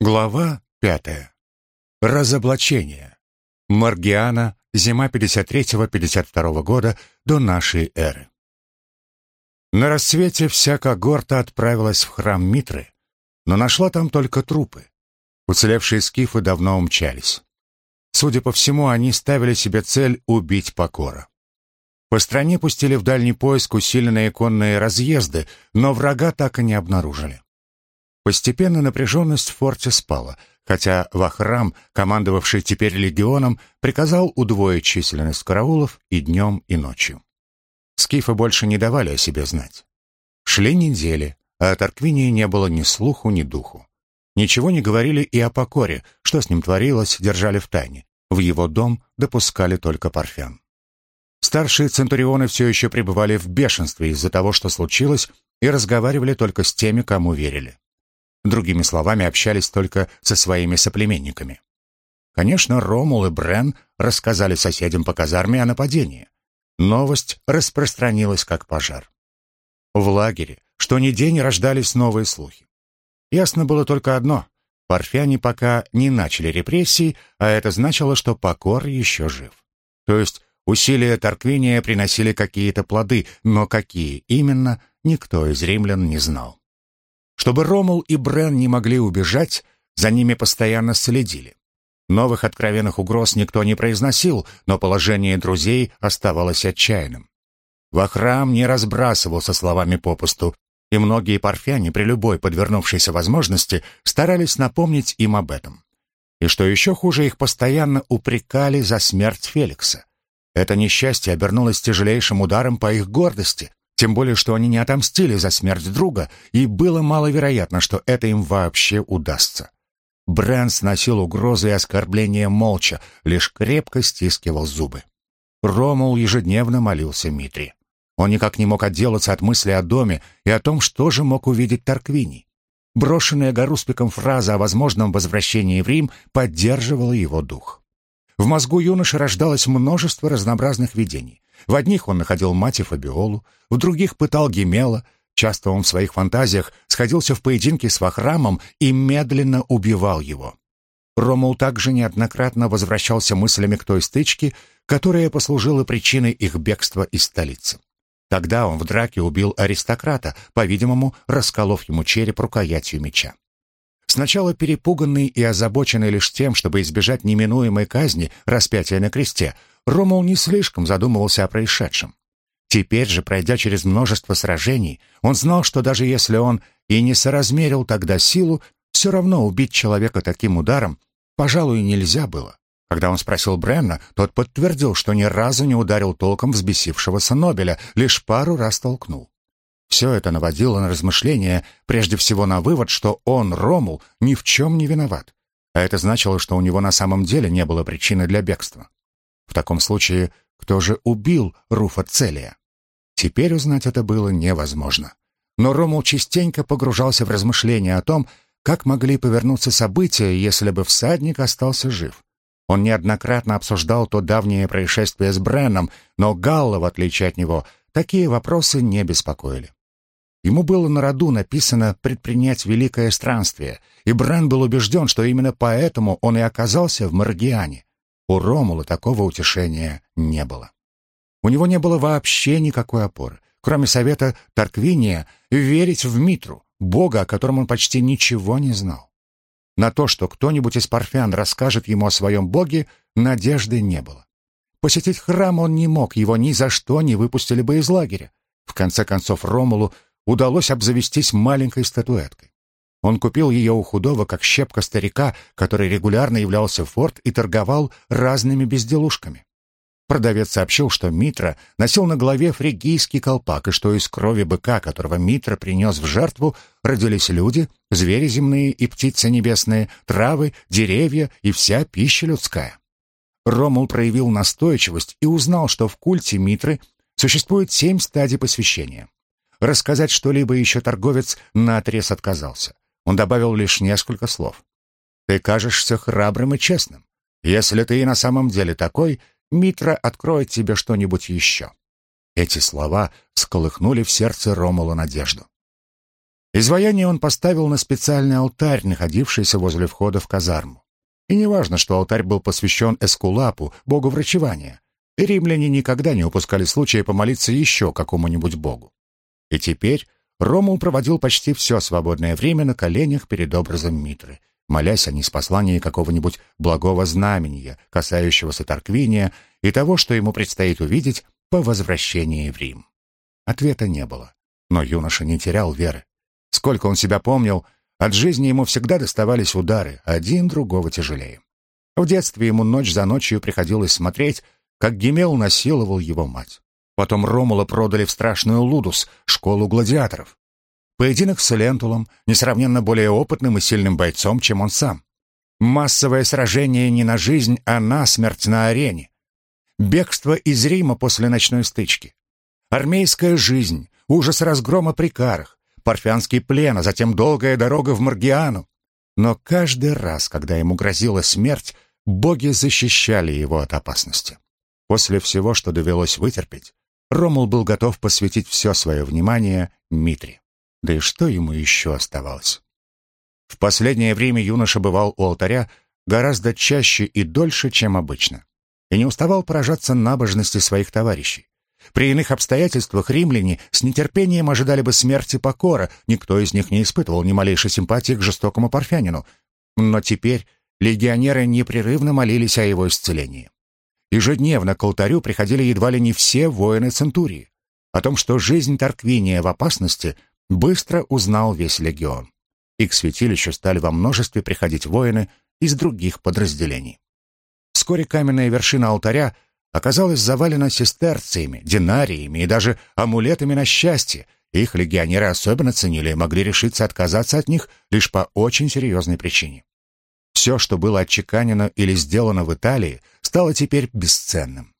Глава пятая. Разоблачение. Маргиана, зима 53-52 года до нашей эры. На рассвете вся когорта отправилась в храм Митры, но нашла там только трупы. Уцелевшие скифы давно умчались. Судя по всему, они ставили себе цель убить Покора. По стране пустили в дальний поиск усиленные конные разъезды, но врага так и не обнаружили. Постепенно напряженность в форте спала, хотя Вахрам, командовавший теперь легионом, приказал удвоить численность караулов и днем, и ночью. Скифы больше не давали о себе знать. Шли недели, а от Арквинии не было ни слуху, ни духу. Ничего не говорили и о покоре, что с ним творилось, держали в тайне. В его дом допускали только парфян. Старшие центурионы все еще пребывали в бешенстве из-за того, что случилось, и разговаривали только с теми, кому верили. Другими словами, общались только со своими соплеменниками. Конечно, Ромул и Брен рассказали соседям по казарме о нападении. Новость распространилась как пожар. В лагере что ни день рождались новые слухи. Ясно было только одно — парфяне пока не начали репрессий, а это значило, что Покор еще жив. То есть усилия Тарквиния приносили какие-то плоды, но какие именно, никто из римлян не знал. Чтобы Ромул и Брен не могли убежать, за ними постоянно следили. Новых откровенных угроз никто не произносил, но положение друзей оставалось отчаянным. Вахрам не разбрасывался словами попусту, и многие парфяне при любой подвернувшейся возможности старались напомнить им об этом. И что еще хуже, их постоянно упрекали за смерть Феликса. Это несчастье обернулось тяжелейшим ударом по их гордости, тем более, что они не отомстили за смерть друга, и было маловероятно, что это им вообще удастся. Брэн сносил угрозы и оскорбления молча, лишь крепко стискивал зубы. Ромул ежедневно молился Митри. Он никак не мог отделаться от мысли о доме и о том, что же мог увидеть Тарквини. Брошенная Гаруспиком фраза о возможном возвращении в Рим поддерживала его дух. В мозгу юноши рождалось множество разнообразных видений. В одних он находил мать и Фабиолу, в других пытал Гемела. Часто он в своих фантазиях сходился в поединке с Вахрамом и медленно убивал его. Ромул также неоднократно возвращался мыслями к той стычке, которая послужила причиной их бегства из столицы. Тогда он в драке убил аристократа, по-видимому, расколов ему череп рукоятью меча. Сначала перепуганный и озабоченный лишь тем, чтобы избежать неминуемой казни, распятия на кресте, Ромул не слишком задумывался о происшедшем. Теперь же, пройдя через множество сражений, он знал, что даже если он и не соразмерил тогда силу, все равно убить человека таким ударом, пожалуй, нельзя было. Когда он спросил Бренна, тот подтвердил, что ни разу не ударил толком взбесившегося Нобеля, лишь пару раз толкнул. Все это наводило на размышления, прежде всего на вывод, что он, Ромул, ни в чем не виноват. А это значило, что у него на самом деле не было причины для бегства. В таком случае, кто же убил Руфа Целия? Теперь узнать это было невозможно. Но Ромул частенько погружался в размышления о том, как могли повернуться события, если бы всадник остался жив. Он неоднократно обсуждал то давнее происшествие с Бреном, но Галла, в отличие от него, такие вопросы не беспокоили. Ему было на роду написано предпринять великое странствие, и Брен был убежден, что именно поэтому он и оказался в Маргиане. У Ромула такого утешения не было. У него не было вообще никакой опоры, кроме совета Тарквиния верить в Митру, бога, о котором он почти ничего не знал. На то, что кто-нибудь из парфян расскажет ему о своем боге, надежды не было. Посетить храм он не мог, его ни за что не выпустили бы из лагеря. В конце концов Ромулу удалось обзавестись маленькой статуэткой. Он купил ее у худого, как щепка старика, который регулярно являлся в форт и торговал разными безделушками. Продавец сообщил, что Митра носил на голове фригийский колпак, и что из крови быка, которого Митра принес в жертву, родились люди, звери земные и птицы небесные, травы, деревья и вся пища людская. Ромул проявил настойчивость и узнал, что в культе Митры существует семь стадий посвящения. Рассказать что-либо еще торговец наотрез отказался. Он добавил лишь несколько слов. «Ты кажешься храбрым и честным. Если ты и на самом деле такой, Митра откроет тебе что-нибудь еще». Эти слова сколыхнули в сердце Ромула надежду. Изваяние он поставил на специальный алтарь, находившийся возле входа в казарму. И неважно, что алтарь был посвящен Эскулапу, богу врачевания. И римляне никогда не упускали случая помолиться еще какому-нибудь богу. И теперь Ромул проводил почти все свободное время на коленях перед образом Митры, молясь о неспослании какого-нибудь благого знамения, касающегося Тарквиния и того, что ему предстоит увидеть по возвращении в Рим. Ответа не было, но юноша не терял веры. Сколько он себя помнил, от жизни ему всегда доставались удары, один другого тяжелее. В детстве ему ночь за ночью приходилось смотреть, как Гемел насиловал его мать. Потом Ромула продали в страшную Лудус, школу гладиаторов. Поединок с Лентулом, несравненно более опытным и сильным бойцом, чем он сам. Массовое сражение не на жизнь, а на смерть на арене. Бегство из Рима после ночной стычки. Армейская жизнь, ужас разгрома при карах, парфянский плен, а затем долгая дорога в Маргиану. Но каждый раз, когда ему грозила смерть, боги защищали его от опасности. После всего, что довелось вытерпеть, Ромул был готов посвятить все свое внимание Митре. Да и что ему еще оставалось? В последнее время юноша бывал у алтаря гораздо чаще и дольше, чем обычно, и не уставал поражаться набожности своих товарищей. При иных обстоятельствах римляне с нетерпением ожидали бы смерти Покора, никто из них не испытывал ни малейшей симпатии к жестокому парфянину. Но теперь легионеры непрерывно молились о его исцелении. Ежедневно к алтарю приходили едва ли не все воины Центурии. О том, что жизнь Тарквиния в опасности, быстро узнал весь легион. И к святилищу стали во множестве приходить воины из других подразделений. Вскоре каменная вершина алтаря оказалась завалена сестерциями, динариями и даже амулетами на счастье. Их легионеры особенно ценили и могли решиться отказаться от них лишь по очень серьезной причине. Все, что было отчеканено или сделано в Италии, стало теперь бесценным.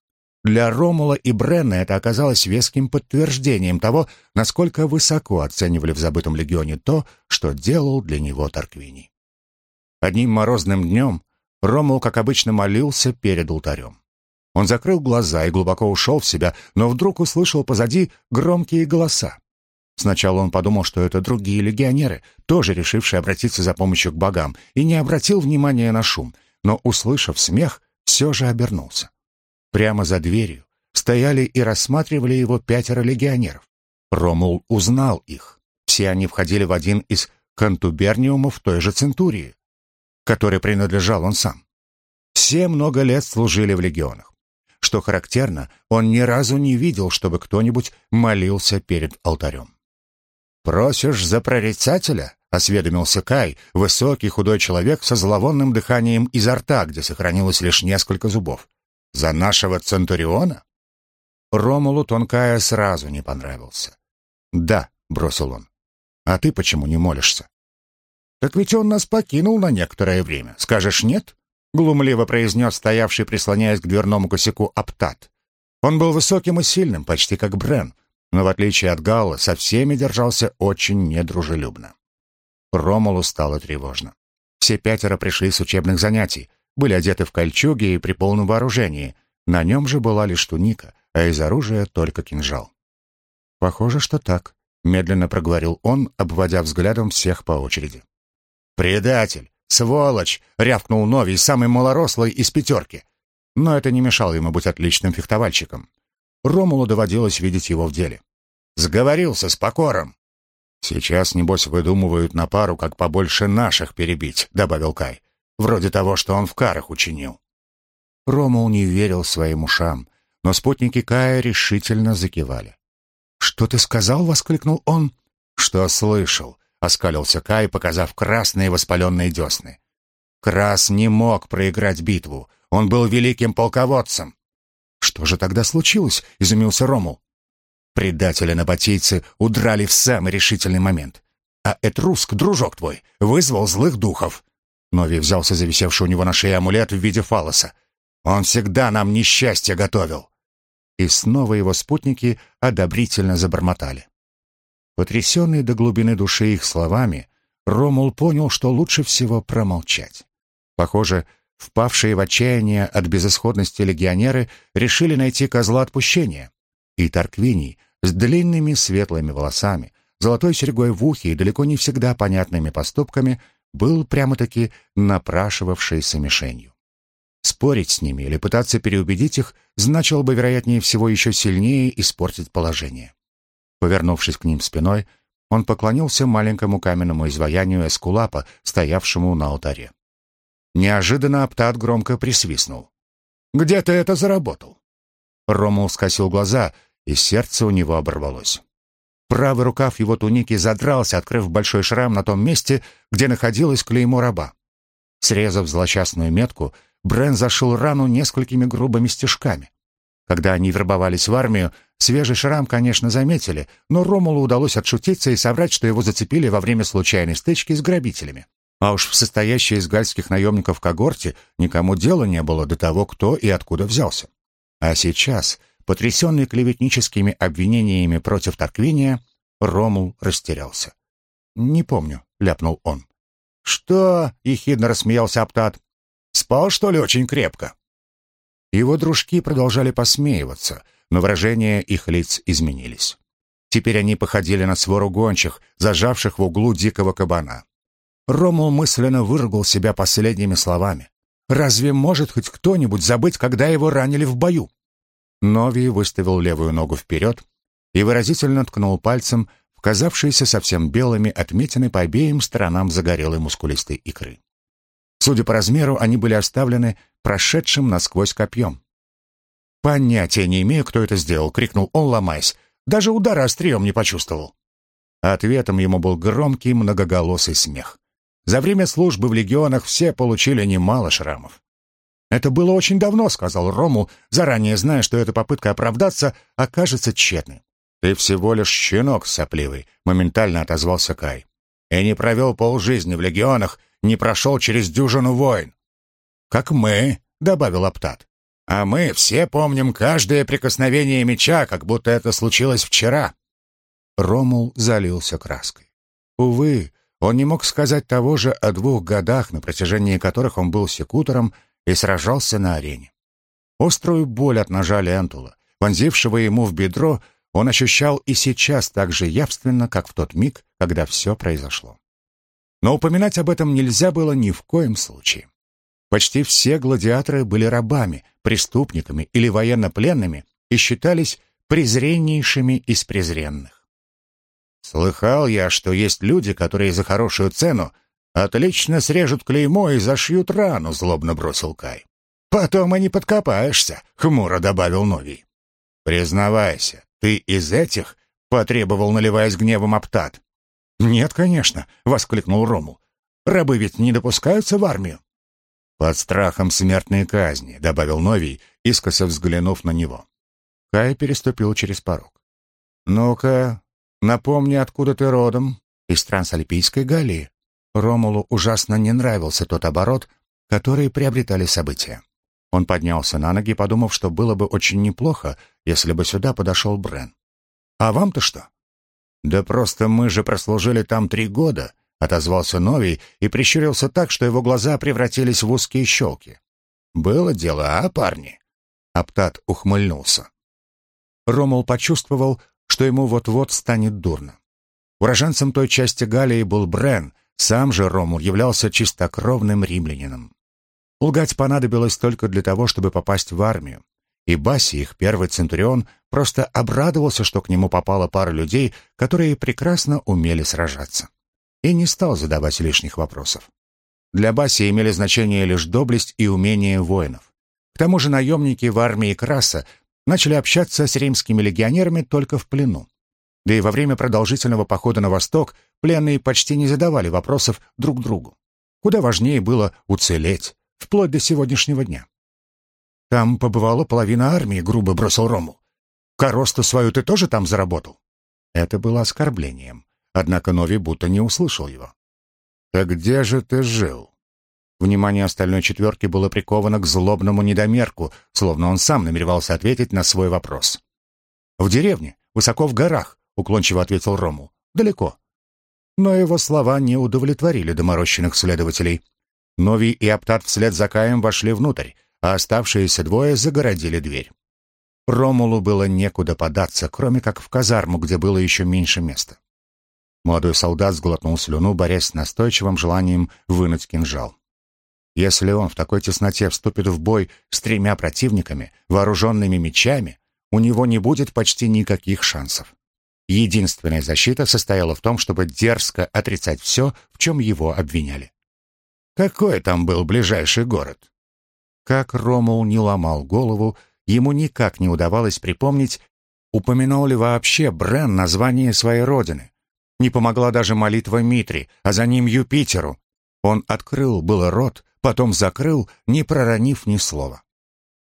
Для Ромула и Бренна это оказалось веским подтверждением того, насколько высоко оценивали в забытом легионе то, что делал для него Тарквини. Одним морозным днем Ромул, как обычно, молился перед алтарем. Он закрыл глаза и глубоко ушел в себя, но вдруг услышал позади громкие голоса. Сначала он подумал, что это другие легионеры, тоже решившие обратиться за помощью к богам, и не обратил внимания на шум, но, услышав смех, все же обернулся. Прямо за дверью стояли и рассматривали его пятеро легионеров. Ромул узнал их. Все они входили в один из контуберниумов той же Центурии, которой принадлежал он сам. Все много лет служили в легионах. Что характерно, он ни разу не видел, чтобы кто-нибудь молился перед алтарем. «Просишь за прорицателя?» — осведомился Кай, высокий худой человек со зловонным дыханием изо рта, где сохранилось лишь несколько зубов. «За нашего Центуриона?» Ромулу Тонкая сразу не понравился. «Да», — бросил он. «А ты почему не молишься?» «Так ведь он нас покинул на некоторое время. Скажешь нет?» глумливо произнес стоявший, прислоняясь к дверному косяку, Аптат. Он был высоким и сильным, почти как Брен, но, в отличие от Галла, со всеми держался очень недружелюбно. Ромулу стало тревожно. Все пятеро пришли с учебных занятий, были одеты в кольчуги и при полном вооружении. На нем же была лишь туника, а из оружия только кинжал. «Похоже, что так», — медленно проговорил он, обводя взглядом всех по очереди. «Предатель! «Сволочь!» — рявкнул Новий, самый малорослый из пятерки. Но это не мешало ему быть отличным фехтовальщиком. Ромулу доводилось видеть его в деле. «Сговорился с покором!» «Сейчас, небось, выдумывают на пару, как побольше наших перебить», — добавил Кай. «Вроде того, что он в карах учинил». Ромул не верил своим ушам, но спутники Кая решительно закивали. «Что ты сказал?» — воскликнул он. «Что слышал?» оскалился Кай, показав красные воспаленные десны. Крас не мог проиграть битву. Он был великим полководцем. Что же тогда случилось? изумился Ромул. Предатели-набатейцы удрали в самый решительный момент. А Этруск, дружок твой, вызвал злых духов. Нови взялся за висевший у него на шее амулет в виде фалоса. Он всегда нам несчастье готовил. И снова его спутники одобрительно забормотали. Потрясенный до глубины души их словами, Ромул понял, что лучше всего промолчать. Похоже, впавшие в отчаяние от безысходности легионеры решили найти козла отпущения. И Тарквиний с длинными светлыми волосами, золотой серьгой в ухе и далеко не всегда понятными поступками, был прямо-таки напрашивавшейся мишенью. Спорить с ними или пытаться переубедить их значило бы, вероятнее всего, еще сильнее испортить положение. Повернувшись к ним спиной, он поклонился маленькому каменному изваянию Эскулапа, стоявшему на алтаре. Неожиданно Аптат громко присвистнул. «Где ты это заработал?» Ромул скосил глаза, и сердце у него оборвалось. Правый рукав его туники задрался, открыв большой шрам на том месте, где находилось клеймо раба. Срезав злосчастную метку, Брен зашил рану несколькими грубыми стежками. Когда они вербовались в армию, свежий шрам, конечно, заметили, но Ромулу удалось отшутиться и соврать, что его зацепили во время случайной стычки с грабителями. А уж в состоящей из гальских наемников когорте никому дела не было до того, кто и откуда взялся. А сейчас Потрясенный клеветническими обвинениями против Тарквиния, Ромул растерялся. «Не помню», — ляпнул он. «Что?» — ехидно рассмеялся Аптат. «Спал, что ли, очень крепко?» Его дружки продолжали посмеиваться, но выражения их лиц изменились. Теперь они походили на свору гончих, зажавших в углу дикого кабана. Ромул мысленно выругал себя последними словами. «Разве может хоть кто-нибудь забыть, когда его ранили в бою?» Нови выставил левую ногу вперед и выразительно ткнул пальцем в казавшиеся совсем белыми отметины по обеим сторонам загорелой мускулистой икры. Судя по размеру, они были оставлены прошедшим насквозь копьем. «Понятия не имею, кто это сделал», — крикнул он, ломаясь. «Даже удара острием не почувствовал». Ответом ему был громкий многоголосый смех. За время службы в легионах все получили немало шрамов. «Это было очень давно», — сказал Рому, заранее зная, что эта попытка оправдаться окажется тщетной. «Ты всего лишь щенок сопливый», — моментально отозвался Кай. «И не провел полжизни в легионах, не прошел через дюжину войн». «Как мы», — добавил Аптат. «А мы все помним каждое прикосновение меча, как будто это случилось вчера». Ромул залился краской. Увы, он не мог сказать того же о двух годах, на протяжении которых он был секутором и сражался на арене. Острую боль от ножа Лентула, вонзившего ему в бедро, он ощущал и сейчас так же явственно, как в тот миг, когда все произошло. Но упоминать об этом нельзя было ни в коем случае. Почти все гладиаторы были рабами, преступниками или военнопленными и считались презреннейшими из презренных. Слыхал я, что есть люди, которые за хорошую цену «Отлично срежут клеймо и зашьют рану», — злобно бросил Кай. «Потом и не подкопаешься», — хмуро добавил Новий. «Признавайся, ты из этих?» — потребовал, наливаясь гневом Аптат. «Нет, конечно», — воскликнул Ромул. «Рабы ведь не допускаются в армию». «Под страхом смертной казни», — добавил Новий, искоса взглянув на него. Кай переступил через порог. «Ну-ка, напомни, откуда ты родом?» «Из Трансальпийской Галлии», Ромулу ужасно не нравился тот оборот, который приобретали события. Он поднялся на ноги, подумав, что было бы очень неплохо, если бы сюда подошел Брен. «А вам-то что?» «Да просто мы же прослужили там три года», — отозвался Новий и прищурился так, что его глаза превратились в узкие щелки. «Было дело, а, парни?» Аптат ухмыльнулся. Ромул почувствовал, что ему вот-вот станет дурно. Уроженцем той части Галлии был Брен — сам же Ромул являлся чистокровным римлянином. Лгать понадобилось только для того, чтобы попасть в армию. И Баси, их первый центурион, просто обрадовался, что к нему попала пара людей, которые прекрасно умели сражаться. И не стал задавать лишних вопросов. Для Баси имели значение лишь доблесть и умение воинов. К тому же наемники в армии Краса начали общаться с римскими легионерами только в плену. Да и во время продолжительного похода на восток пленные почти не задавали вопросов друг другу. Куда важнее было уцелеть, вплоть до сегодняшнего дня. «Там побывала половина армии», — грубо бросил Рому. «Коросту свою ты тоже там заработал?» Это было оскорблением, однако Нови будто не услышал его. «Так где же ты жил?» Внимание остальной четверки было приковано к злобному недомерку, словно он сам намеревался ответить на свой вопрос. «В деревне, высоко в горах», — уклончиво ответил Рому. «Далеко. Но его слова не удовлетворили доморощенных следователей. Нови и Аптат вслед за Каем вошли внутрь, а оставшиеся двое загородили дверь. Ромулу было некуда податься, кроме как в казарму, где было еще меньше места. Молодой солдат сглотнул слюну, борясь с настойчивым желанием вынуть кинжал. Если он в такой тесноте вступит в бой с тремя противниками, вооруженными мечами, у него не будет почти никаких шансов. Единственная защита состояла в том, чтобы дерзко отрицать все, в чем его обвиняли. Какой там был ближайший город? Как Ромул не ломал голову, ему никак не удавалось припомнить, упомянул ли вообще Брен название своей родины. Не помогла даже молитва Митри, а за ним Юпитеру. Он открыл было рот, потом закрыл, не проронив ни слова.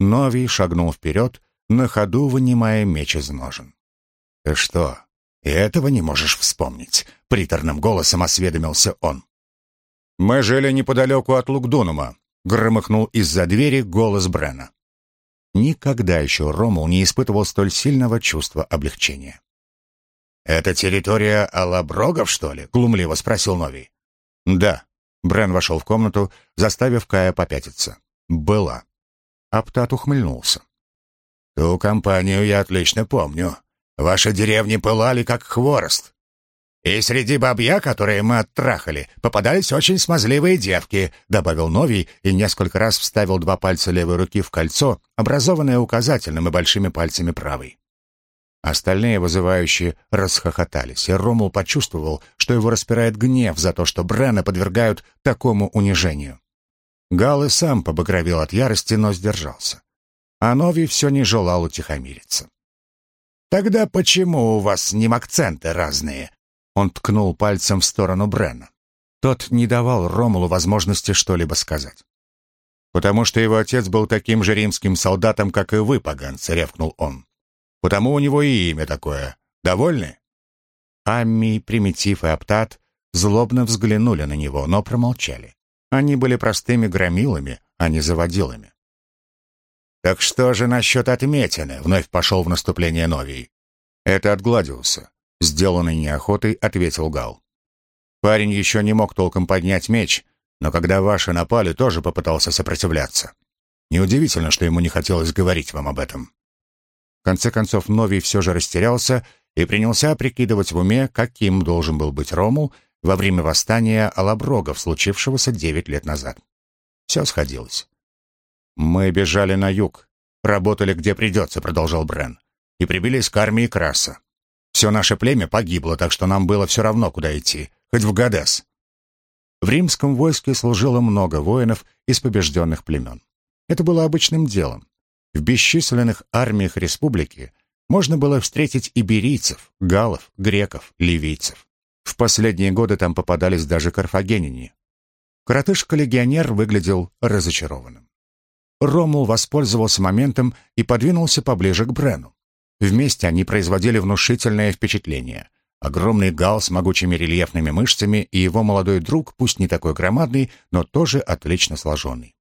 Новий шагнул вперед, на ходу вынимая меч из ножен. «Ты что, и этого не можешь вспомнить?» — приторным голосом осведомился он. «Мы жили неподалеку от Лукдунума», — громыхнул из-за двери голос Брена. Никогда еще Ромул не испытывал столь сильного чувства облегчения. «Это территория Алаброгов, что ли?» — глумливо спросил Новий. «Да». Брен вошел в комнату, заставив Кая попятиться. «Была». Аптат ухмыльнулся. «Ту компанию я отлично помню. Ваши деревни пылали, как хворост. И среди бабья, которые мы оттрахали, попадались очень смазливые девки», добавил Новий и несколько раз вставил два пальца левой руки в кольцо, образованное указательным и большими пальцами правой. Остальные вызывающие расхохотались, и Ромул почувствовал, что его распирает гнев за то, что Брена подвергают такому унижению. Гал и сам побагровел от ярости, но сдержался. А Новий все не желал утихомириться. «Тогда почему у вас с ним акценты разные?» Он ткнул пальцем в сторону Брена. Тот не давал Ромулу возможности что-либо сказать. «Потому что его отец был таким же римским солдатом, как и вы, поганцы», — ревкнул он. Потому у него и имя такое. Довольны?» Амми, Примитив и Аптат злобно взглянули на него, но промолчали. Они были простыми громилами, а не заводилами. «Так что же насчет отметины?» — вновь пошел в наступление Новий. «Это от Гладиуса», — сделанный неохотой ответил Гал. «Парень еще не мог толком поднять меч, но когда ваши напали, тоже попытался сопротивляться. Неудивительно, что ему не хотелось говорить вам об этом конце концов, Новий все же растерялся и принялся прикидывать в уме, каким должен был быть Ромул во время восстания Алаброгов, случившегося девять лет назад. Все сходилось. «Мы бежали на юг, работали где придется», — продолжал Брен, «и прибились к армии Краса. Все наше племя погибло, так что нам было все равно, куда идти, хоть в Гадес». В римском войске служило много воинов из побежденных племен. Это было обычным делом. В бесчисленных армиях республики можно было встретить иберийцев, галов, греков, ливийцев. В последние годы там попадались даже карфагенине. Коротышка-легионер выглядел разочарованным. Ромул воспользовался моментом и подвинулся поближе к Брену. Вместе они производили внушительное впечатление. Огромный гал с могучими рельефными мышцами и его молодой друг, пусть не такой громадный, но тоже отлично сложенный.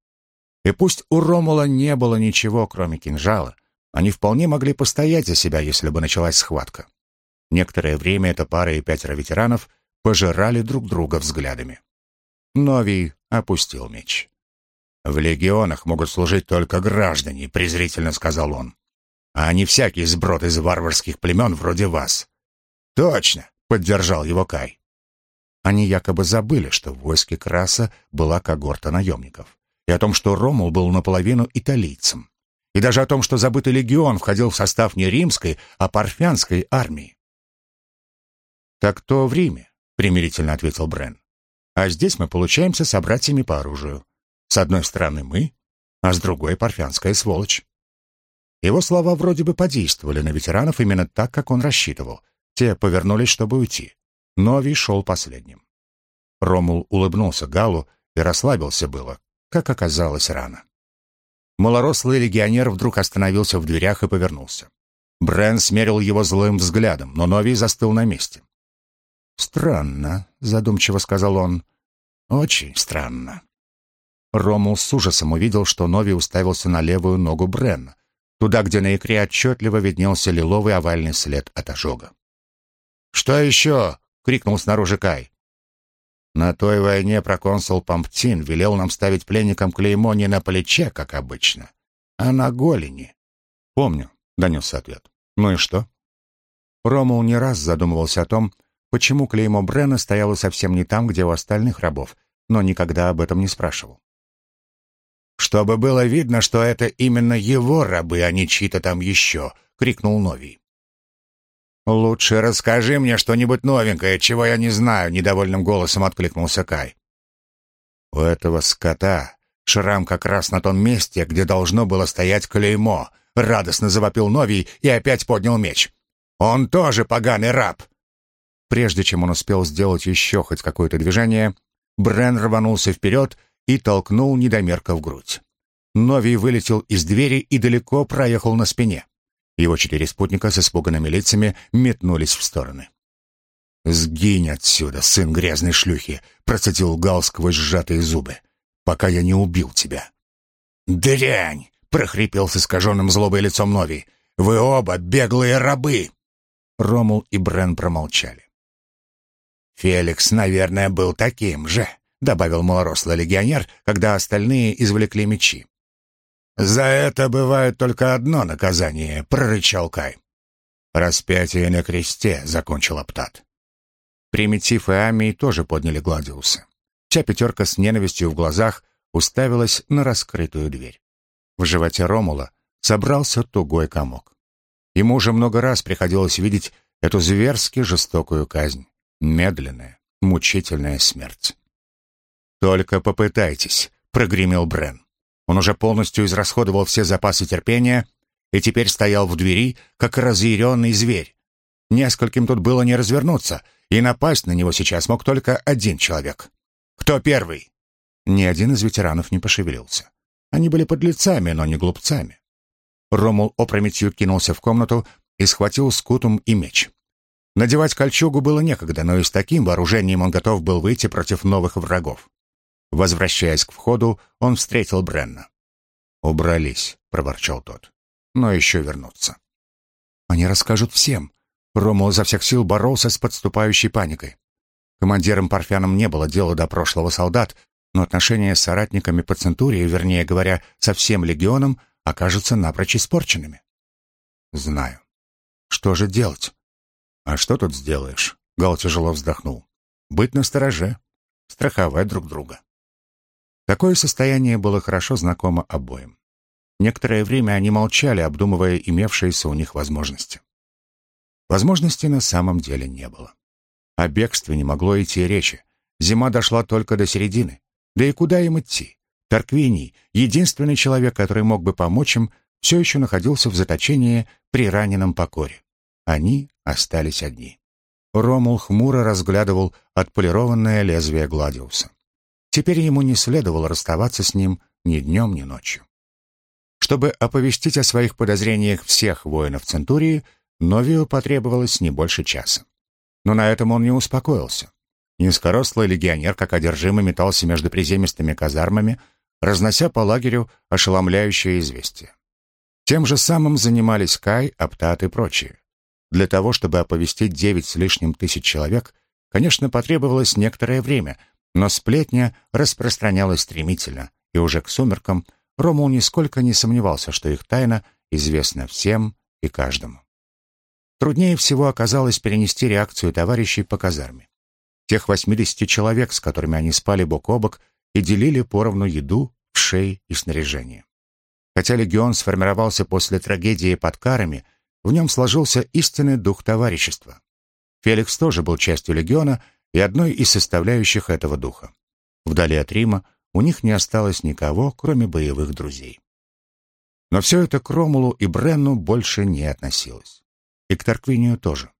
И пусть у Ромула не было ничего, кроме кинжала, они вполне могли постоять за себя, если бы началась схватка. Некоторое время эта пара и пятеро ветеранов пожирали друг друга взглядами. Новий опустил меч. «В легионах могут служить только граждане», — презрительно сказал он. «А не всякий сброд из варварских племен вроде вас». «Точно», — поддержал его Кай. Они якобы забыли, что в войске Краса была когорта наемников и о том, что Ромул был наполовину италийцем, и даже о том, что забытый легион входил в состав не римской, а парфянской армии. «Так то в Риме», — примирительно ответил Брен. «А здесь мы получаемся собратьями по оружию. С одной стороны мы, а с другой парфянская сволочь». Его слова вроде бы подействовали на ветеранов именно так, как он рассчитывал. Те повернулись, чтобы уйти. Новий шел последним. Ромул улыбнулся Галу и расслабился было, как оказалось, рано. Малорослый легионер вдруг остановился в дверях и повернулся. Брэн смерил его злым взглядом, но Новий застыл на месте. «Странно», — задумчиво сказал он. «Очень странно». Ромул с ужасом увидел, что Нови уставился на левую ногу Бренна, туда, где на икре отчетливо виднелся лиловый овальный след от ожога. «Что еще?» — крикнул снаружи Кай. На той войне проконсул Помптин велел нам ставить пленникам клеймо не на плече, как обычно, а на голени. «Помню», — донесся ответ. «Ну и что?» Ромул не раз задумывался о том, почему клеймо Брена стояло совсем не там, где у остальных рабов, но никогда об этом не спрашивал. «Чтобы было видно, что это именно его рабы, а не чьи-то там еще», — крикнул Новий. «Лучше расскажи мне что-нибудь новенькое, чего я не знаю», — недовольным голосом откликнулся Кай. «У этого скота шрам как раз на том месте, где должно было стоять клеймо», — радостно завопил Новий и опять поднял меч. «Он тоже поганый раб!» Прежде чем он успел сделать еще хоть какое-то движение, Брен рванулся вперед и толкнул недомерка в грудь. Новий вылетел из двери и далеко проехал на спине. Его четыре спутника с испуганными лицами метнулись в стороны. «Сгинь отсюда, сын грязной шлюхи!» — процедил Гал сквозь сжатые зубы. «Пока я не убил тебя». «Дрянь!» — прохрипел с искаженным злобой лицом Нови. «Вы оба беглые рабы!» Ромул и Брен промолчали. «Феликс, наверное, был таким же», — добавил малорослый легионер, когда остальные извлекли мечи. «За это бывает только одно наказание», — прорычал Кай. «Распятие на кресте», — закончил Аптат. Примитив и Амий тоже подняли Гладиуса. Вся пятерка с ненавистью в глазах уставилась на раскрытую дверь. В животе Ромула собрался тугой комок. Ему уже много раз приходилось видеть эту зверски жестокую казнь. Медленная, мучительная смерть. «Только попытайтесь», — прогремел Брен. Он уже полностью израсходовал все запасы терпения и теперь стоял в двери, как разъяренный зверь. Нескольким тут было не развернуться, и напасть на него сейчас мог только один человек. «Кто первый?» Ни один из ветеранов не пошевелился. Они были подлецами, но не глупцами. Ромул опрометью кинулся в комнату и схватил скутум и меч. Надевать кольчугу было некогда, но и с таким вооружением он готов был выйти против новых врагов. Возвращаясь к входу, он встретил Бренна. «Убрались», — проворчал тот. «Но еще вернутся». «Они расскажут всем». Ромул изо всех сил боролся с подступающей паникой. Командирам Парфянам не было дела до прошлого солдат, но отношения с соратниками по Центурии, вернее говоря, со всем легионом, окажутся напрочь испорченными. «Знаю. Что же делать?» «А что тут сделаешь?» — Гал тяжело вздохнул. «Быть настороже, страховать друг друга». Такое состояние было хорошо знакомо обоим. Некоторое время они молчали, обдумывая имевшиеся у них возможности. Возможностей на самом деле не было. О бегстве не могло идти речи. Зима дошла только до середины. Да и куда им идти? Тарквиний, единственный человек, который мог бы помочь им, все еще находился в заточении при раненом покоре. Они остались одни. Ромул хмуро разглядывал отполированное лезвие Гладиуса. Теперь ему не следовало расставаться с ним ни днем, ни ночью. Чтобы оповестить о своих подозрениях всех воинов Центурии, Новию потребовалось не больше часа. Но на этом он не успокоился. Низкорослый легионер, как одержимый, метался между приземистыми казармами, разнося по лагерю ошеломляющее известие. Тем же самым занимались Кай, Аптат и прочие. Для того, чтобы оповестить девять с лишним тысяч человек, конечно, потребовалось некоторое время, но сплетня распространялась стремительно, и уже к сумеркам Ромул нисколько не сомневался, что их тайна известна всем и каждому. Труднее всего оказалось перенести реакцию товарищей по казарме. Тех 80 человек, с которыми они спали бок о бок и делили поровну еду, шеи и снаряжение. Хотя легион сформировался после трагедии под Карами, в нем сложился истинный дух товарищества. Феликс тоже был частью легиона и одной из составляющих этого духа. Вдали от Рима у них не осталось никого, кроме боевых друзей. Но все это к Ромулу и Бренну больше не относилось. И к Тарквинию тоже.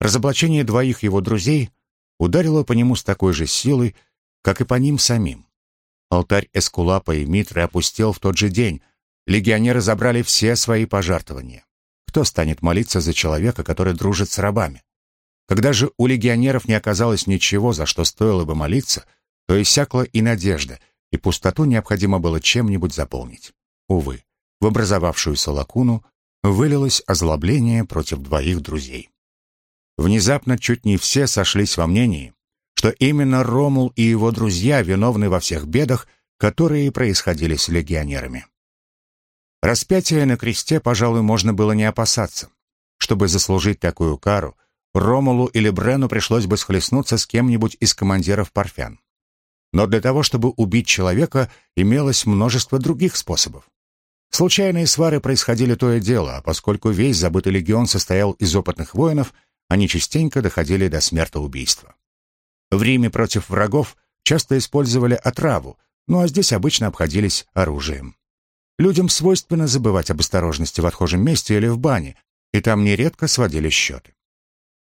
Разоблачение двоих его друзей ударило по нему с такой же силой, как и по ним самим. Алтарь Эскулапа и Митры опустел в тот же день. Легионеры забрали все свои пожертвования. Кто станет молиться за человека, который дружит с рабами? Когда же у легионеров не оказалось ничего, за что стоило бы молиться, то иссякла и надежда, и пустоту необходимо было чем-нибудь заполнить. Увы, в образовавшуюся лакуну вылилось озлобление против двоих друзей. Внезапно чуть не все сошлись во мнении, что именно Ромул и его друзья виновны во всех бедах, которые происходили с легионерами. Распятие на кресте, пожалуй, можно было не опасаться. Чтобы заслужить такую кару, Ромулу или Брену пришлось бы схлестнуться с кем-нибудь из командиров парфян. Но для того, чтобы убить человека, имелось множество других способов. Случайные свары происходили то и дело, а поскольку весь забытый легион состоял из опытных воинов, они частенько доходили до смертоубийства. В Риме против врагов часто использовали отраву, ну а здесь обычно обходились оружием. Людям свойственно забывать об осторожности в отхожем месте или в бане, и там нередко сводили счеты.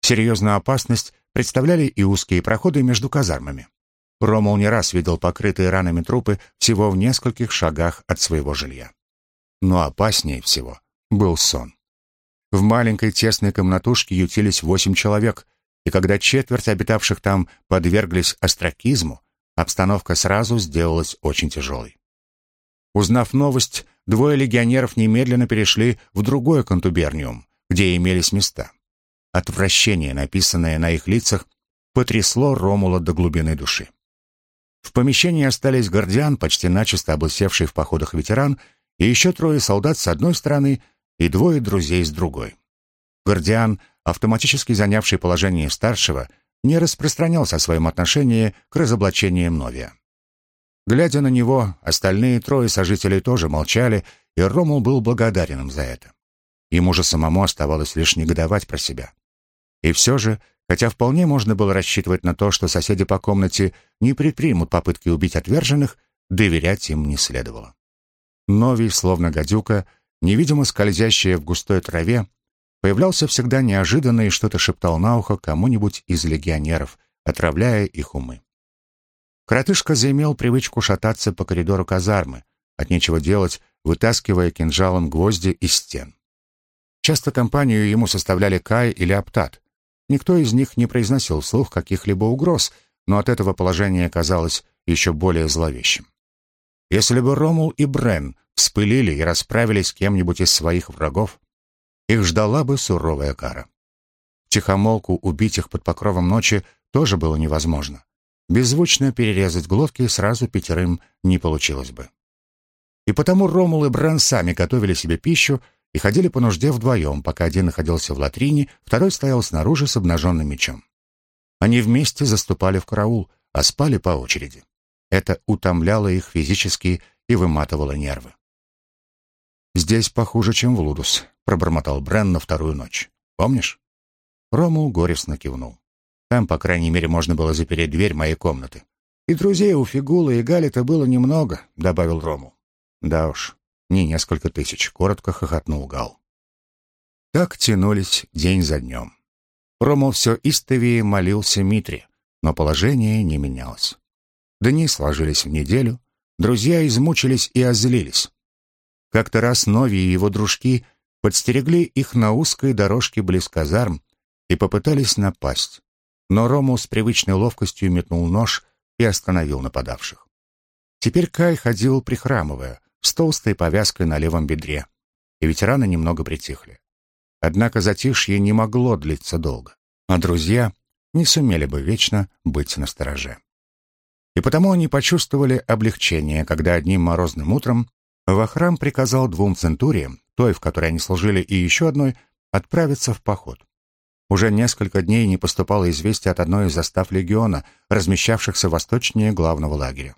Серьезную опасность представляли и узкие проходы между казармами. Ромул не раз видел покрытые ранами трупы всего в нескольких шагах от своего жилья. Но опаснее всего был сон. В маленькой тесной комнатушке ютились восемь человек, и когда четверть обитавших там подверглись остракизму, обстановка сразу сделалась очень тяжелой. Узнав новость, двое легионеров немедленно перешли в другой контуберниум, где имелись места. Отвращение, написанное на их лицах, потрясло Ромула до глубины души. В помещении остались гардиан, почти начисто облысевший в походах ветеран, и еще трое солдат с одной стороны и двое друзей с другой. Гардиан, автоматически занявший положение старшего, не распространялся о своем отношении к разоблачениям Новия. Глядя на него, остальные трое сожителей тоже молчали, и Ромул был благодарен им за это. Ему же самому оставалось лишь негодовать про себя. И все же Хотя вполне можно было рассчитывать на то, что соседи по комнате не предпримут попытки убить отверженных, доверять им не следовало. Новий, словно гадюка, невидимо скользящая в густой траве, появлялся всегда неожиданно и что-то шептал на ухо кому-нибудь из легионеров, отравляя их умы. Коротышка заимел привычку шататься по коридору казармы, от нечего делать, вытаскивая кинжалом гвозди из стен. Часто компанию ему составляли Кай или Аптат, Никто из них не произносил вслух каких-либо угроз, но от этого положение казалось еще более зловещим. Если бы Ромул и Брен вспылили и расправились с кем-нибудь из своих врагов, их ждала бы суровая кара. Тихомолку убить их под покровом ночи тоже было невозможно. Беззвучно перерезать глотки сразу пятерым не получилось бы. И потому Ромул и Брен сами готовили себе пищу и ходили по нужде вдвоем, пока один находился в латрине, второй стоял снаружи с обнаженным мечом. Они вместе заступали в караул, а спали по очереди. Это утомляло их физически и выматывало нервы. «Здесь похуже, чем в Лудус», — пробормотал Брен на вторую ночь. «Помнишь?» Ромул горестно кивнул. Там, по крайней мере, можно было запереть дверь моей комнаты. «И друзей у Фигула и Галита было немного», — добавил Рому. «Да уж, не несколько тысяч», — коротко хохотнул Гал. Так тянулись день за днем. Ромул все истовее молился Митре, но положение не менялось. Дни сложились в неделю, друзья измучились и озлились. Как-то раз Нови и его дружки подстерегли их на узкой дорожке близ казарм и попытались напасть. Но Рому с привычной ловкостью метнул нож и остановил нападавших. Теперь Кай ходил прихрамывая, с толстой повязкой на левом бедре, и ветераны немного притихли. Однако затишье не могло длиться долго, а друзья не сумели бы вечно быть настороже. И потому они почувствовали облегчение, когда одним морозным утром Вахрам приказал двум центуриям, той, в которой они служили, и еще одной, отправиться в поход. Уже несколько дней не поступало известие от одной из застав легиона, размещавшихся восточнее главного лагеря.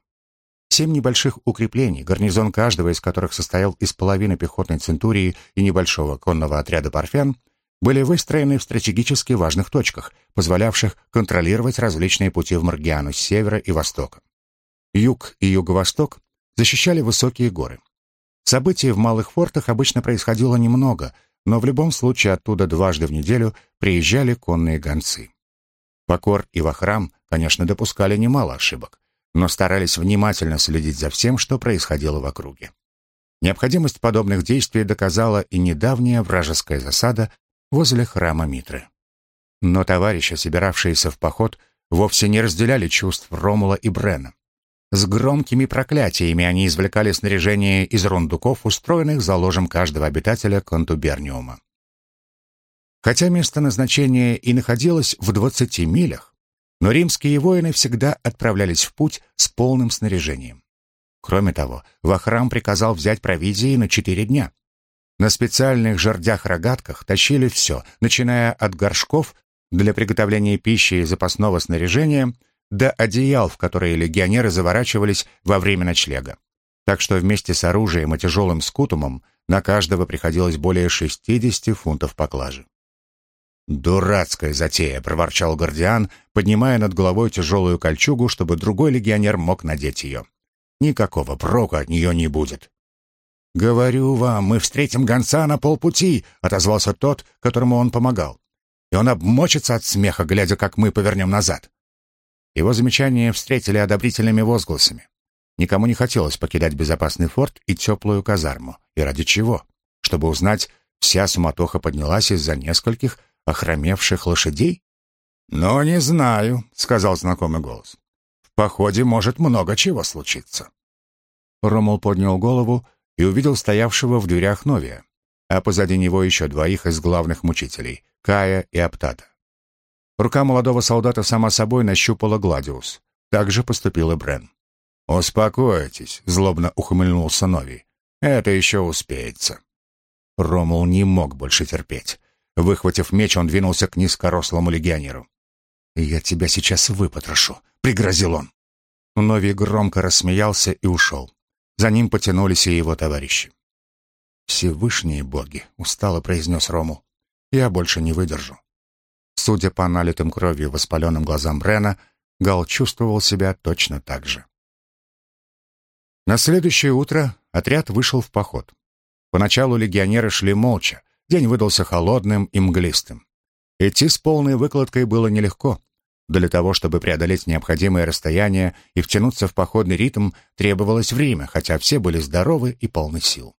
Семь небольших укреплений, гарнизон каждого из которых состоял из половины пехотной центурии и небольшого конного отряда парфян, были выстроены в стратегически важных точках, позволявших контролировать различные пути в Маргиану с севера и востока. Юг и юго-восток защищали высокие горы. Событий в малых фортах обычно происходило немного, но в любом случае оттуда дважды в неделю приезжали конные гонцы. Покор и Вахрам, конечно, допускали немало ошибок но старались внимательно следить за всем, что происходило в округе. Необходимость подобных действий доказала и недавняя вражеская засада возле храма Митры. Но товарищи, собиравшиеся в поход, вовсе не разделяли чувств Ромула и Брена. С громкими проклятиями они извлекали снаряжение из рундуков, устроенных за ложем каждого обитателя контуберниума. Хотя место назначения и находилось в 20 милях, но римские воины всегда отправлялись в путь с полным снаряжением. Кроме того, Вахрам приказал взять провизии на четыре дня. На специальных жердях-рогатках тащили все, начиная от горшков для приготовления пищи и запасного снаряжения до одеял, в которые легионеры заворачивались во время ночлега. Так что вместе с оружием и тяжелым скутумом на каждого приходилось более 60 фунтов поклажи. «Дурацкая затея!» — проворчал Гордиан, поднимая над головой тяжелую кольчугу, чтобы другой легионер мог надеть ее. «Никакого прока от нее не будет». «Говорю вам, мы встретим гонца на полпути», — отозвался тот, которому он помогал. «И он обмочится от смеха, глядя, как мы повернем назад». Его замечания встретили одобрительными возгласами. Никому не хотелось покидать безопасный форт и теплую казарму. И ради чего? Чтобы узнать, вся суматоха поднялась из-за нескольких охромевших лошадей? «Ну, не знаю», — сказал знакомый голос. «В походе может много чего случиться». Ромул поднял голову и увидел стоявшего в дверях Новия, а позади него еще двоих из главных мучителей — Кая и Аптата. Рука молодого солдата сама собой нащупала Гладиус. Так же поступил и Брен. «Успокойтесь», — злобно ухмыльнулся Новий. «Это еще успеется». Ромул не мог больше терпеть. Выхватив меч, он двинулся к низкорослому легионеру. «Я тебя сейчас выпотрошу», — пригрозил он. Новий громко рассмеялся и ушел. За ним потянулись и его товарищи. «Всевышние боги», — устало произнес Рому. «Я больше не выдержу». Судя по налитым кровью воспаленным глазам Брена, Гал чувствовал себя точно так же. На следующее утро отряд вышел в поход. Поначалу легионеры шли молча, день выдался холодным и мглистым. Идти с полной выкладкой было нелегко. Для того, чтобы преодолеть необходимое расстояние и втянуться в походный ритм, требовалось время, хотя все были здоровы и полны сил.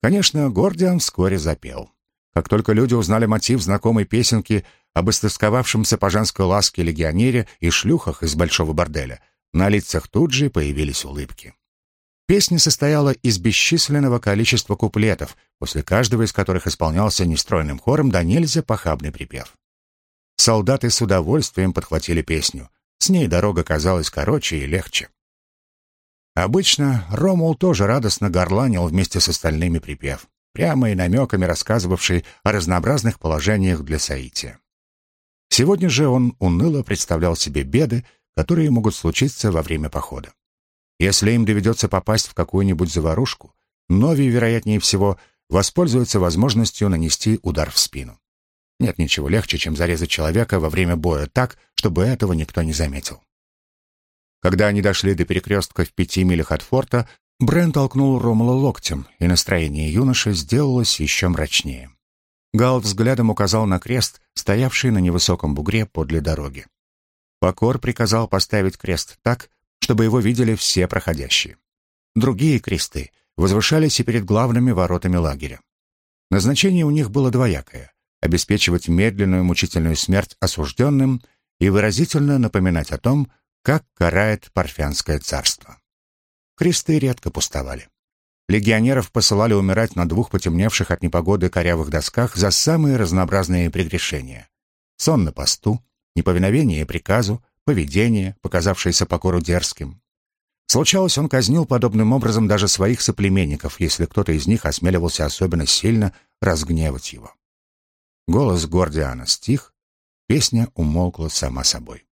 Конечно, Гордиан вскоре запел. Как только люди узнали мотив знакомой песенки об истосковавшемся по женской ласке легионере и шлюхах из большого борделя, на лицах тут же появились улыбки. Песня состояла из бесчисленного количества куплетов, после каждого из которых исполнялся нестройным хором да нельзя похабный припев. Солдаты с удовольствием подхватили песню. С ней дорога казалась короче и легче. Обычно Ромул тоже радостно горланил вместе с остальными припев, прямо и намеками рассказывавший о разнообразных положениях для Саития. Сегодня же он уныло представлял себе беды, которые могут случиться во время похода. Если им доведется попасть в какую-нибудь заварушку, Нови, вероятнее всего, воспользуется возможностью нанести удар в спину. Нет ничего легче, чем зарезать человека во время боя так, чтобы этого никто не заметил. Когда они дошли до перекрестка в пяти милях от форта, Брент толкнул Ромула локтем, и настроение юноши сделалось еще мрачнее. Гал взглядом указал на крест, стоявший на невысоком бугре подле дороги. Покор приказал поставить крест так, чтобы его видели все проходящие. Другие кресты возвышались и перед главными воротами лагеря. Назначение у них было двоякое — обеспечивать медленную мучительную смерть осужденным и выразительно напоминать о том, как карает Парфянское царство. Кресты редко пустовали. Легионеров посылали умирать на двух потемневших от непогоды корявых досках за самые разнообразные прегрешения. Сон на посту, неповиновение приказу, поведение, показавшееся покору дерзким. Случалось, он казнил подобным образом даже своих соплеменников, если кто-то из них осмеливался особенно сильно разгневать его. Голос Гордиана стих, песня умолкла сама собой.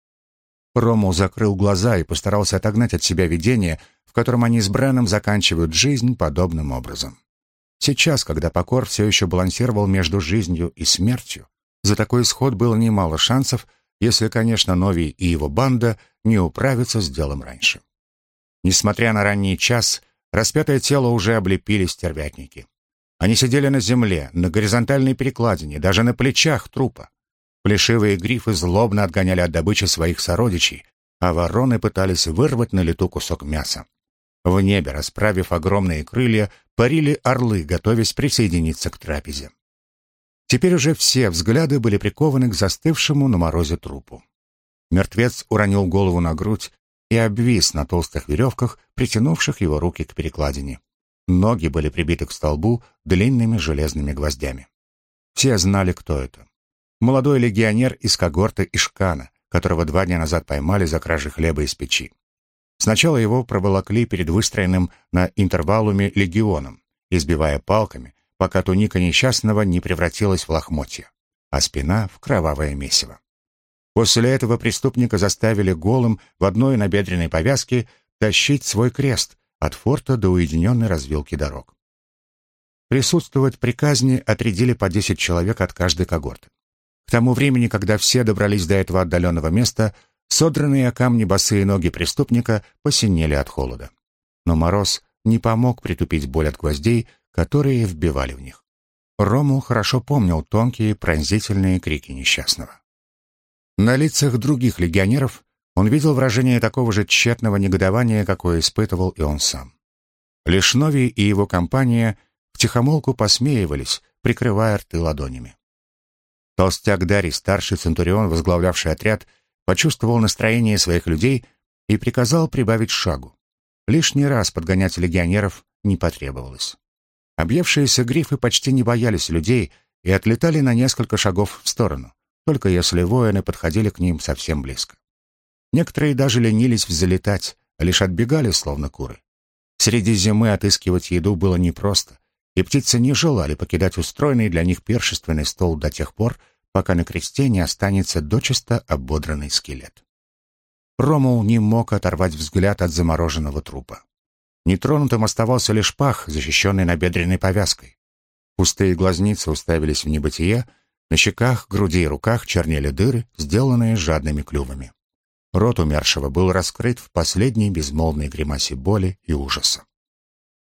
Ромул закрыл глаза и постарался отогнать от себя видение, в котором они с Бреном заканчивают жизнь подобным образом. Сейчас, когда Покор все еще балансировал между жизнью и смертью, за такой исход было немало шансов, если, конечно, Нови и его банда не управятся с делом раньше. Несмотря на ранний час, распятое тело уже облепили стервятники. Они сидели на земле, на горизонтальной перекладине, даже на плечах трупа. Плешивые грифы злобно отгоняли от добычи своих сородичей, а вороны пытались вырвать на лету кусок мяса. В небе, расправив огромные крылья, парили орлы, готовясь присоединиться к трапезе. Теперь уже все взгляды были прикованы к застывшему на морозе трупу. Мертвец уронил голову на грудь и обвис на толстых веревках, притянувших его руки к перекладине. Ноги были прибиты к столбу длинными железными гвоздями. Все знали, кто это. Молодой легионер из когорты Ишкана, которого два дня назад поймали за кражи хлеба из печи. Сначала его проволокли перед выстроенным на интервалуме легионом, избивая палками, пока туника несчастного не превратилась в лохмотья, а спина — в кровавое месиво. После этого преступника заставили голым в одной набедренной повязке тащить свой крест от форта до уединенной развилки дорог. Присутствовать при казни отрядили по 10 человек от каждой когорты. К тому времени, когда все добрались до этого отдаленного места, содранные о камни босые ноги преступника посинели от холода. Но мороз не помог притупить боль от гвоздей, которые вбивали в них. Рому хорошо помнил тонкие пронзительные крики несчастного. На лицах других легионеров он видел выражение такого же тщетного негодования, какое испытывал и он сам. Лишь Нови и его компания втихомолку посмеивались, прикрывая рты ладонями. Толстяк Дарий, старший центурион, возглавлявший отряд, почувствовал настроение своих людей и приказал прибавить шагу. Лишний раз подгонять легионеров не потребовалось. Объевшиеся грифы почти не боялись людей и отлетали на несколько шагов в сторону, только если воины подходили к ним совсем близко. Некоторые даже ленились взлетать, а лишь отбегали, словно куры. Среди зимы отыскивать еду было непросто, и птицы не желали покидать устроенный для них першественный стол до тех пор, пока на кресте не останется дочисто ободранный скелет. Ромул не мог оторвать взгляд от замороженного трупа. Нетронутым оставался лишь пах, защищенный набедренной повязкой. Пустые глазницы уставились в небытие, на щеках, груди и руках чернели дыры, сделанные жадными клювами. Рот умершего был раскрыт в последней безмолвной гримасе боли и ужаса.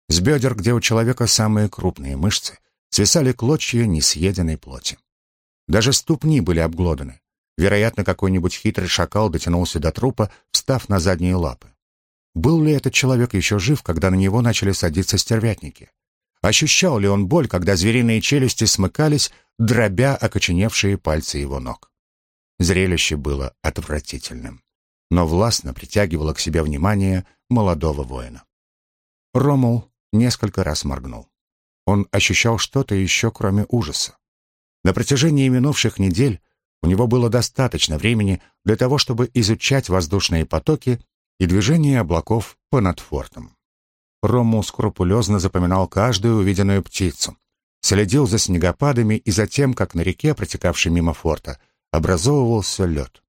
С бедер, где у человека самые крупные мышцы, свисали клочья несъеденной плоти. Даже ступни были обглоданы. Вероятно, какой-нибудь хитрый шакал дотянулся до трупа, встав на задние лапы. Был ли этот человек еще жив, когда на него начали садиться стервятники? Ощущал ли он боль, когда звериные челюсти смыкались, дробя окоченевшие пальцы его ног? Зрелище было отвратительным, но властно притягивало к себе внимание молодого воина. Ромул несколько раз моргнул. Он ощущал что-то еще, кроме ужаса. На протяжении минувших недель у него было достаточно времени для того, чтобы изучать воздушные потоки и движение облаков понад фортом. Рому скрупулезно запоминал каждую увиденную птицу, следил за снегопадами и за тем, как на реке, протекавшей мимо форта, образовывался лед.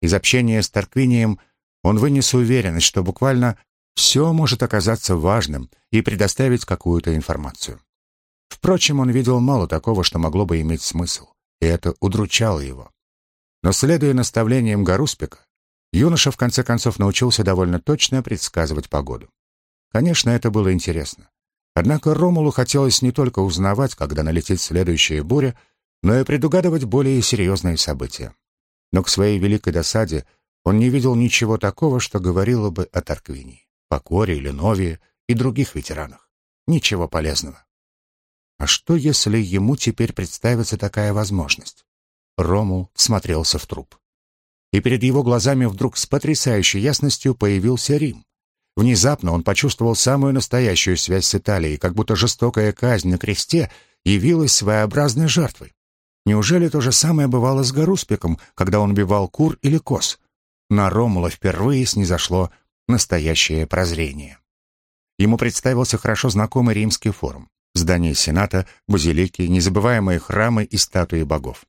Из общения с Тарквинием он вынес уверенность, что буквально все может оказаться важным и предоставить какую-то информацию. Впрочем, он видел мало такого, что могло бы иметь смысл, и это удручало его. Но следуя наставлениям Гаруспика, юноша в конце концов научился довольно точно предсказывать погоду. Конечно, это было интересно. Однако Ромулу хотелось не только узнавать, когда налетит следующая буря, но и предугадывать более серьезные события. Но к своей великой досаде он не видел ничего такого, что говорило бы о Тарквинии. Покоре или Нове и других ветеранах. Ничего полезного. А что, если ему теперь представится такая возможность? Рому смотрелся в труп. И перед его глазами вдруг с потрясающей ясностью появился Рим. Внезапно он почувствовал самую настоящую связь с Италией, как будто жестокая казнь на кресте явилась своеобразной жертвой. Неужели то же самое бывало с Гаруспиком, когда он убивал кур или коз? На Ромула впервые снизошло настоящее прозрение. Ему представился хорошо знакомый римский форум, здание Сената, базилики, незабываемые храмы и статуи богов.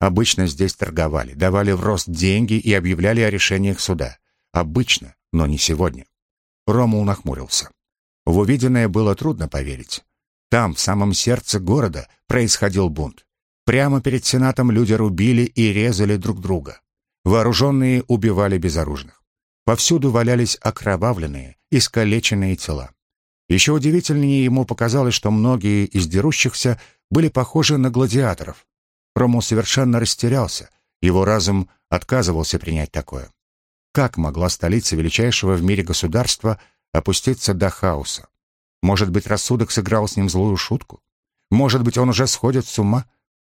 Обычно здесь торговали, давали в рост деньги и объявляли о решениях суда. Обычно, но не сегодня. Ромул нахмурился. В увиденное было трудно поверить. Там, в самом сердце города, происходил бунт. Прямо перед Сенатом люди рубили и резали друг друга. Вооруженные убивали безоружных. Повсюду валялись окровавленные, искалеченные тела. Еще удивительнее ему показалось, что многие из дерущихся были похожи на гладиаторов. Рому совершенно растерялся, его разум отказывался принять такое. Как могла столица величайшего в мире государства опуститься до хаоса? Может быть, рассудок сыграл с ним злую шутку? Может быть, он уже сходит с ума?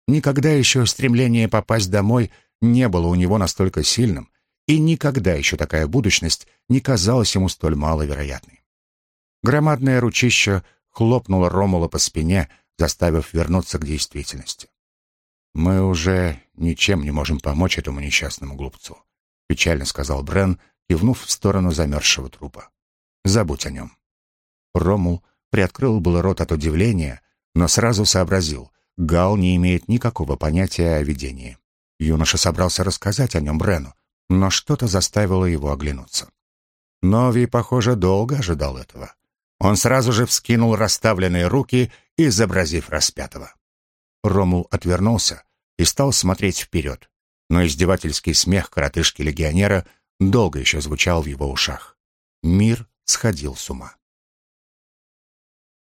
Никогда еще стремление попасть домой не было у него настолько сильным, и никогда еще такая будущность не казалась ему столь маловероятной. Громадное ручище хлопнуло Ромула по спине, заставив вернуться к действительности. «Мы уже ничем не можем помочь этому несчастному глупцу», — печально сказал Брен, кивнув в сторону замерзшего трупа. «Забудь о нем». Ромул приоткрыл был рот от удивления, но сразу сообразил, Гал не имеет никакого понятия о видении. Юноша собрался рассказать о нем Брену, но что-то заставило его оглянуться. Нови, похоже, долго ожидал этого. Он сразу же вскинул расставленные руки, изобразив распятого. Ромул отвернулся и стал смотреть вперед, но издевательский смех коротышки-легионера долго еще звучал в его ушах. Мир сходил с ума.